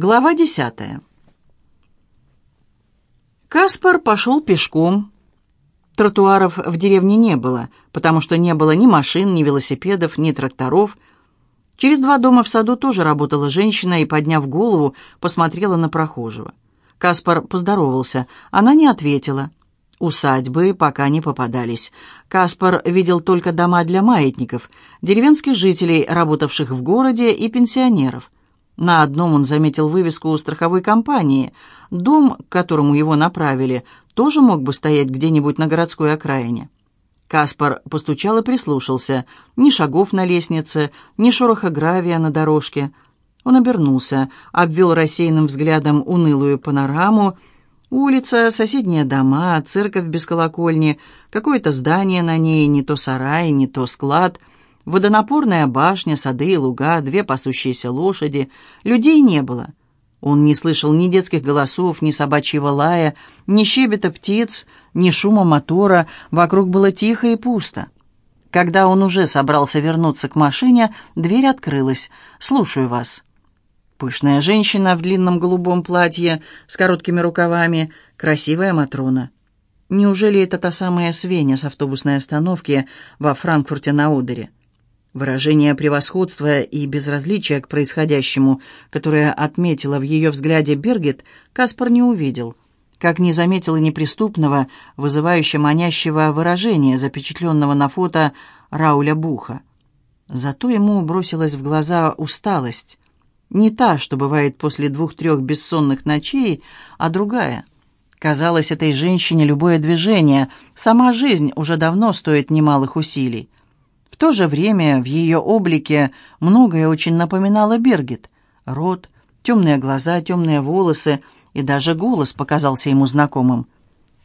Глава десятая. Каспар пошел пешком. Тротуаров в деревне не было, потому что не было ни машин, ни велосипедов, ни тракторов. Через два дома в саду тоже работала женщина и, подняв голову, посмотрела на прохожего. Каспар поздоровался. Она не ответила. Усадьбы пока не попадались. Каспар видел только дома для маятников, деревенских жителей, работавших в городе, и пенсионеров. На одном он заметил вывеску у страховой компании. Дом, к которому его направили, тоже мог бы стоять где-нибудь на городской окраине. Каспар постучал и прислушался. Ни шагов на лестнице, ни шороха гравия на дорожке. Он обернулся, обвел рассеянным взглядом унылую панораму. Улица, соседние дома, церковь без колокольни, какое-то здание на ней, не то сарай, не то склад — Водонапорная башня, сады и луга, две пасущиеся лошади. Людей не было. Он не слышал ни детских голосов, ни собачьего лая, ни щебета птиц, ни шума мотора. Вокруг было тихо и пусто. Когда он уже собрался вернуться к машине, дверь открылась. «Слушаю вас». Пышная женщина в длинном голубом платье с короткими рукавами, красивая Матрона. Неужели это та самая Свеня с автобусной остановки во Франкфурте на Одере? Выражение превосходства и безразличия к происходящему, которое отметила в ее взгляде Бергет, Каспар не увидел, как не заметил и неприступного, вызывающего манящего выражения, запечатленного на фото Рауля Буха. Зато ему бросилась в глаза усталость. Не та, что бывает после двух-трех бессонных ночей, а другая. Казалось, этой женщине любое движение, сама жизнь уже давно стоит немалых усилий. То же время в ее облике многое очень напоминало Бергет. Рот, темные глаза, темные волосы и даже голос показался ему знакомым.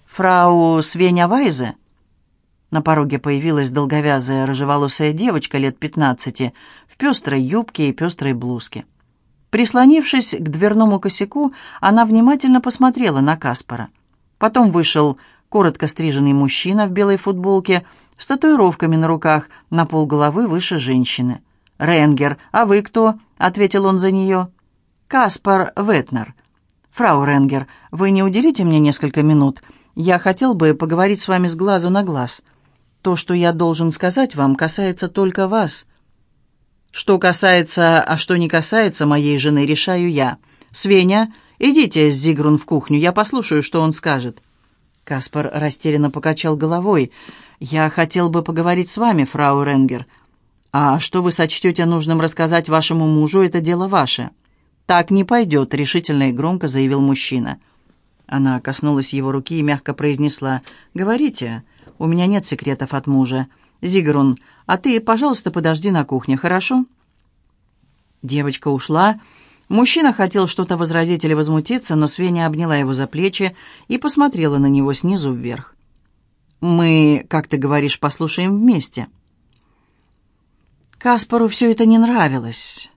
«Фрау Свеня Вайзе?» На пороге появилась долговязая рыжеволосая девочка лет пятнадцати в пестрой юбке и пестрой блузке. Прислонившись к дверному косяку, она внимательно посмотрела на Каспара. Потом вышел коротко стриженный мужчина в белой футболке – с татуировками на руках, на полголовы выше женщины. «Ренгер, а вы кто?» — ответил он за нее. «Каспар Ветнер». «Фрау Ренгер, вы не уделите мне несколько минут? Я хотел бы поговорить с вами с глазу на глаз. То, что я должен сказать вам, касается только вас». «Что касается, а что не касается моей жены, решаю я. Свеня, идите с Зигрун в кухню, я послушаю, что он скажет». Каспар растерянно покачал головой. «Я хотел бы поговорить с вами, фрау Ренгер. А что вы сочтете нужным рассказать вашему мужу, это дело ваше». «Так не пойдет», — решительно и громко заявил мужчина. Она коснулась его руки и мягко произнесла. «Говорите, у меня нет секретов от мужа. Зигрун, а ты, пожалуйста, подожди на кухне, хорошо?» Девочка ушла. Мужчина хотел что-то возразить или возмутиться, но Свеня обняла его за плечи и посмотрела на него снизу вверх. Мы, как ты говоришь, послушаем вместе». Каспару все это не нравилось.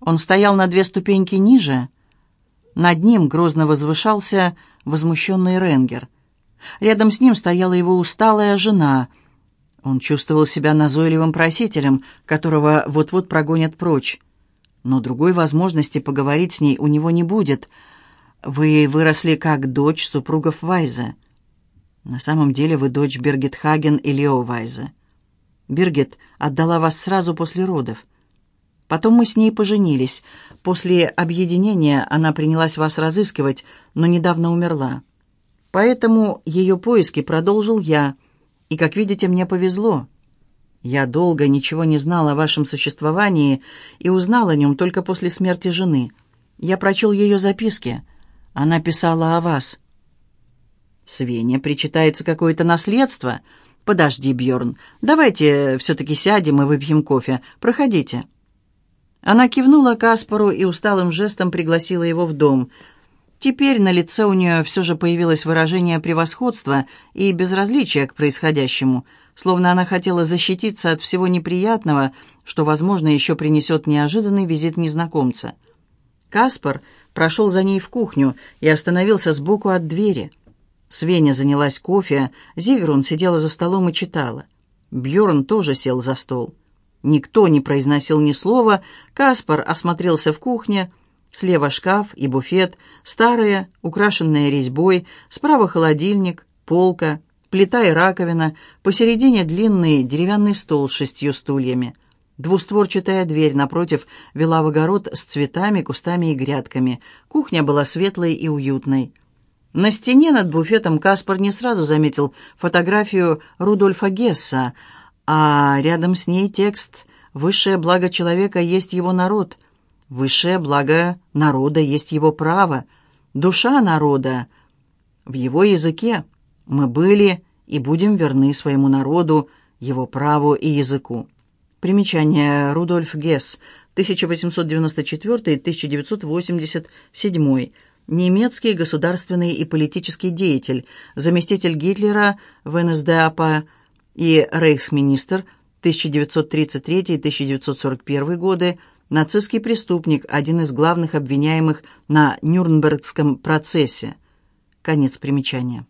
Он стоял на две ступеньки ниже. Над ним грозно возвышался возмущенный Ренгер. Рядом с ним стояла его усталая жена. Он чувствовал себя назойливым просителем, которого вот-вот прогонят прочь. Но другой возможности поговорить с ней у него не будет. Вы выросли как дочь супругов Вайза. На самом деле вы дочь Бергет Хаген и Лео Вайза. Бергет отдала вас сразу после родов. Потом мы с ней поженились. После объединения она принялась вас разыскивать, но недавно умерла. Поэтому ее поиски продолжил я. И, как видите, мне повезло. Я долго ничего не знал о вашем существовании и узнал о нем только после смерти жены. Я прочел ее записки. Она писала о вас. Свене причитается какое-то наследство. Подожди, Бьорн, давайте все-таки сядем и выпьем кофе. Проходите. Она кивнула Каспару и усталым жестом пригласила его в дом. Теперь на лице у нее все же появилось выражение превосходства и безразличия к происходящему, словно она хотела защититься от всего неприятного, что, возможно, еще принесет неожиданный визит незнакомца. Каспар прошел за ней в кухню и остановился сбоку от двери. Свеня занялась кофе, Зигрун сидела за столом и читала. Бьорн тоже сел за стол. Никто не произносил ни слова, Каспар осмотрелся в кухне. Слева шкаф и буфет, старые, украшенные резьбой, справа холодильник, полка, плита и раковина, посередине длинный деревянный стол с шестью стульями. Двустворчатая дверь напротив вела в огород с цветами, кустами и грядками. Кухня была светлой и уютной. На стене над буфетом Каспар не сразу заметил фотографию Рудольфа Гесса, а рядом с ней текст «Высшее благо человека есть его народ». Высшее благо народа есть его право, душа народа. В его языке. Мы были и будем верны своему народу, его праву и языку. Примечание. Рудольф Гесс, 1894-1987, немецкий государственный и политический деятель, заместитель Гитлера в НСДАП и рейхсминистр. 1933-1941 годы, нацистский преступник, один из главных обвиняемых на Нюрнбергском процессе. Конец примечания.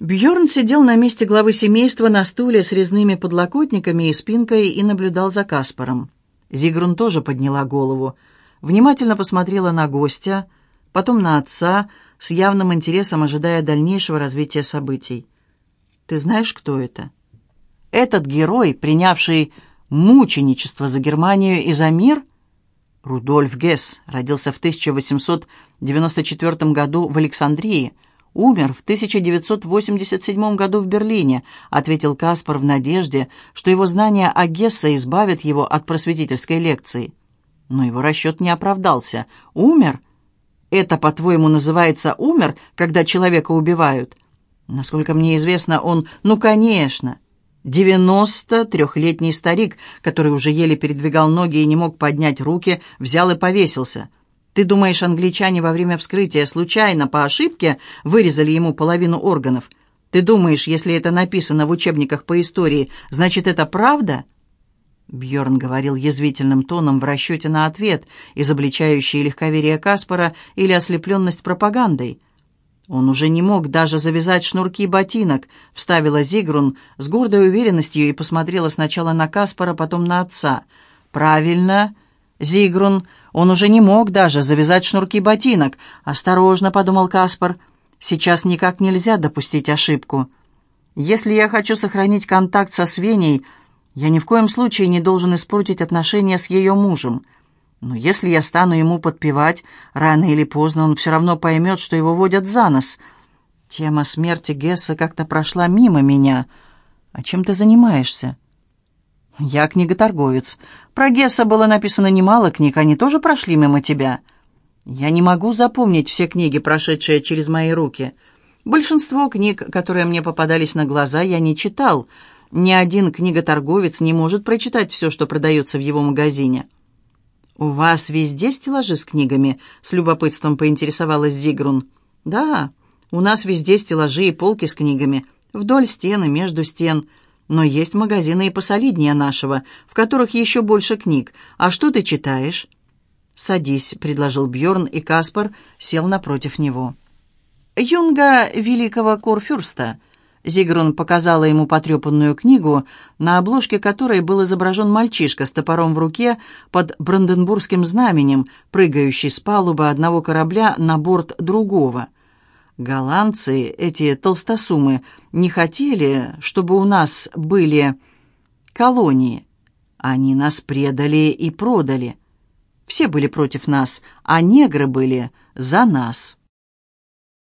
Бьорн сидел на месте главы семейства на стуле с резными подлокотниками и спинкой и наблюдал за Каспаром. Зигрун тоже подняла голову, внимательно посмотрела на гостя, потом на отца, с явным интересом ожидая дальнейшего развития событий. «Ты знаешь, кто это?» «Этот герой, принявший мученичество за Германию и за мир? Рудольф Гесс родился в 1894 году в Александрии, умер в 1987 году в Берлине, ответил Каспар в надежде, что его знания о Гессе избавят его от просветительской лекции. Но его расчет не оправдался. Умер? Это, по-твоему, называется «умер», когда человека убивают? Насколько мне известно, он... Ну, конечно. Девяносто трехлетний старик, который уже еле передвигал ноги и не мог поднять руки, взял и повесился. Ты думаешь, англичане во время вскрытия случайно, по ошибке, вырезали ему половину органов? Ты думаешь, если это написано в учебниках по истории, значит, это правда?» Бьорн говорил язвительным тоном в расчете на ответ, изобличающий легковерие Каспара или ослепленность пропагандой. «Он уже не мог даже завязать шнурки ботинок», — вставила Зигрун с гордой уверенностью и посмотрела сначала на Каспара, потом на отца. «Правильно, Зигрун, он уже не мог даже завязать шнурки ботинок. Осторожно», — подумал Каспар, — «сейчас никак нельзя допустить ошибку. Если я хочу сохранить контакт со Свеней, я ни в коем случае не должен испортить отношения с ее мужем». Но если я стану ему подпевать, рано или поздно он все равно поймет, что его водят за нос. Тема смерти Гесса как-то прошла мимо меня. А чем ты занимаешься? Я книготорговец. Про Гесса было написано немало книг, они тоже прошли мимо тебя. Я не могу запомнить все книги, прошедшие через мои руки. Большинство книг, которые мне попадались на глаза, я не читал. Ни один книготорговец не может прочитать все, что продается в его магазине. «У вас везде стеллажи с книгами?» — с любопытством поинтересовалась Зигрун. «Да, у нас везде стеллажи и полки с книгами, вдоль стены, между стен. Но есть магазины и посолиднее нашего, в которых еще больше книг. А что ты читаешь?» «Садись», — предложил Бьорн, и Каспар сел напротив него. «Юнга великого Корфюрста», Зигрун показала ему потрепанную книгу, на обложке которой был изображен мальчишка с топором в руке под бранденбургским знаменем, прыгающий с палубы одного корабля на борт другого. Голландцы, эти толстосумы, не хотели, чтобы у нас были колонии. Они нас предали и продали. Все были против нас, а негры были за нас».